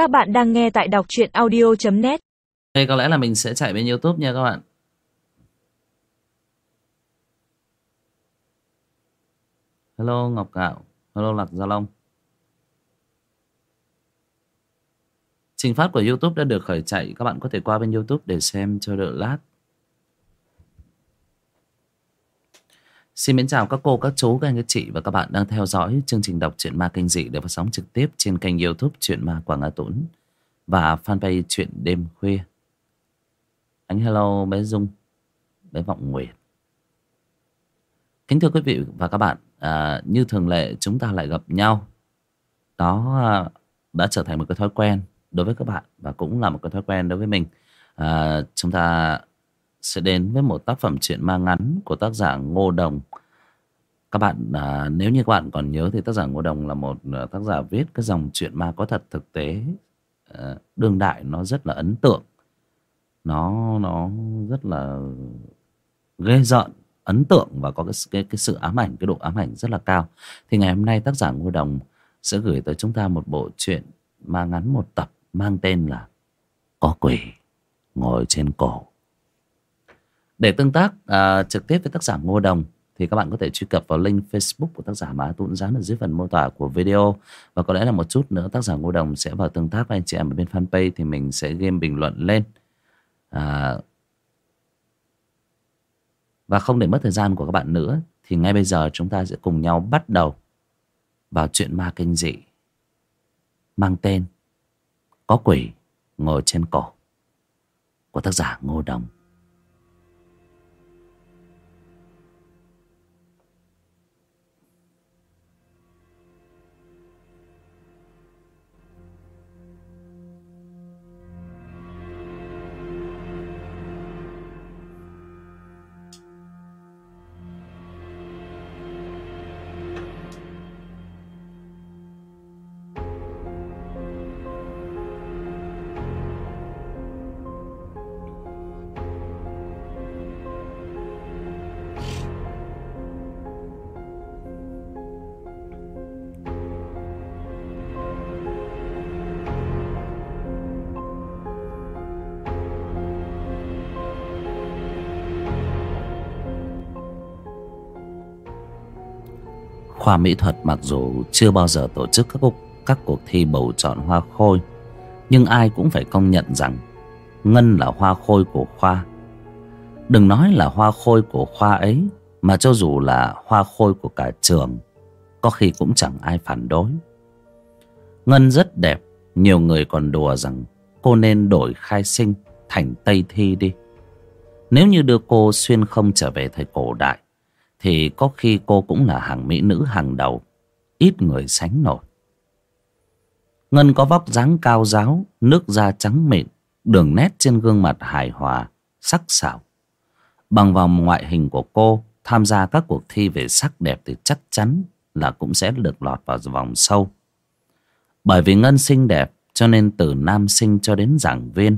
Các bạn đang nghe tại đọc truyện audio.net Đây có lẽ là mình sẽ chạy bên Youtube nha các bạn. Hello, Ngọc Gạo Hello, Lạc Gia Long. Trình phát của Youtube đã được khởi chạy. Các bạn có thể qua bên Youtube để xem cho đỡ lát. Xin mến chào các cô, các chú, các anh, các chị và các bạn đang theo dõi chương trình đọc truyện ma kinh dị được phát sóng trực tiếp trên kênh youtube Truyện Ma Quảng Nga Tũng và fanpage Truyện Đêm Khuya. Anh hello bé Dung, bé Vọng Nguyệt. Kính thưa quý vị và các bạn, à, như thường lệ chúng ta lại gặp nhau. Đó à, đã trở thành một cái thói quen đối với các bạn và cũng là một cái thói quen đối với mình. À, chúng ta sẽ đến với một tác phẩm truyện ma ngắn của tác giả Ngô Đồng. Các bạn à, nếu như các bạn còn nhớ thì tác giả Ngô Đồng là một à, tác giả viết cái dòng truyện ma có thật thực tế à, đương đại nó rất là ấn tượng. Nó nó rất là ghê rợn, ấn tượng và có cái cái cái sự ám ảnh, cái độ ám ảnh rất là cao. Thì ngày hôm nay tác giả Ngô Đồng sẽ gửi tới chúng ta một bộ truyện ma ngắn một tập mang tên là Có quỷ ngồi trên cổ. Để tương tác uh, trực tiếp với tác giả Ngô Đồng thì các bạn có thể truy cập vào link Facebook của tác giả mà tôi cũng dán ở dưới phần mô tả của video. Và có lẽ là một chút nữa tác giả Ngô Đồng sẽ vào tương tác với anh chị em ở bên fanpage thì mình sẽ game bình luận lên. À, và không để mất thời gian của các bạn nữa thì ngay bây giờ chúng ta sẽ cùng nhau bắt đầu vào chuyện ma kinh dị mang tên Có quỷ ngồi trên cổ của tác giả Ngô Đồng. Khoa mỹ thuật mặc dù chưa bao giờ tổ chức các cuộc, các cuộc thi bầu chọn hoa khôi Nhưng ai cũng phải công nhận rằng Ngân là hoa khôi của khoa. Đừng nói là hoa khôi của khoa ấy Mà cho dù là hoa khôi của cả trường Có khi cũng chẳng ai phản đối. Ngân rất đẹp Nhiều người còn đùa rằng Cô nên đổi khai sinh thành Tây Thi đi. Nếu như đưa cô xuyên không trở về thời cổ đại thì có khi cô cũng là hàng mỹ nữ hàng đầu. Ít người sánh nổi. Ngân có vóc dáng cao giáo, nước da trắng mịn, đường nét trên gương mặt hài hòa, sắc sảo. Bằng vào ngoại hình của cô, tham gia các cuộc thi về sắc đẹp thì chắc chắn là cũng sẽ được lọt vào vòng sâu. Bởi vì ngân xinh đẹp, cho nên từ nam sinh cho đến giảng viên,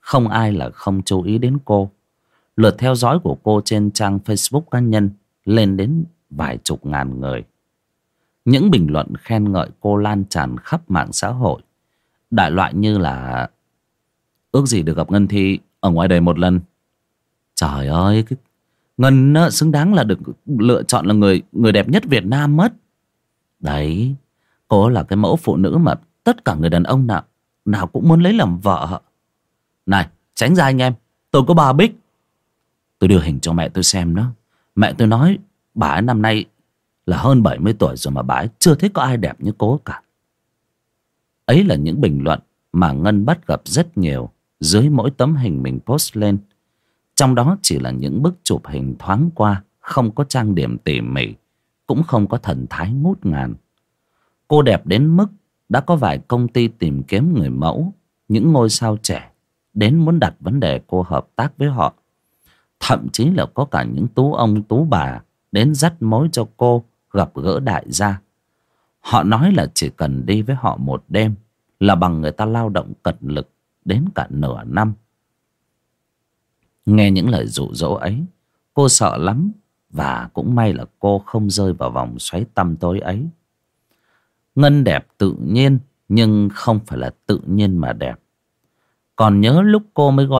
không ai là không chú ý đến cô. Lượt theo dõi của cô trên trang facebook cá nhân lên đến vài chục ngàn người. Những bình luận khen ngợi cô lan tràn khắp mạng xã hội. Đại loại như là ước gì được gặp Ngân Thi ở ngoài đời một lần. Trời ơi, cái... Ngân xứng đáng là được lựa chọn là người người đẹp nhất Việt Nam mất. Đấy, cô là cái mẫu phụ nữ mà tất cả người đàn ông nào nào cũng muốn lấy làm vợ. Này, tránh ra anh em, tôi có bà Bích. Tôi đưa hình cho mẹ tôi xem đó. Mẹ tôi nói bà ấy năm nay là hơn 70 tuổi rồi mà bà ấy chưa thấy có ai đẹp như cô cả. Ấy là những bình luận mà Ngân bắt gặp rất nhiều dưới mỗi tấm hình mình post lên. Trong đó chỉ là những bức chụp hình thoáng qua, không có trang điểm tỉ mỉ, cũng không có thần thái ngút ngàn. Cô đẹp đến mức đã có vài công ty tìm kiếm người mẫu, những ngôi sao trẻ, đến muốn đặt vấn đề cô hợp tác với họ. Thậm chí là có cả những tú ông tú bà đến dắt mối cho cô gặp gỡ đại gia. Họ nói là chỉ cần đi với họ một đêm là bằng người ta lao động cật lực đến cả nửa năm. Nghe những lời dụ dỗ ấy, cô sợ lắm và cũng may là cô không rơi vào vòng xoáy tăm tối ấy. Ngân đẹp tự nhiên Nhưng không phải là tự nhiên mà đẹp Còn nhớ lúc cô mới gọi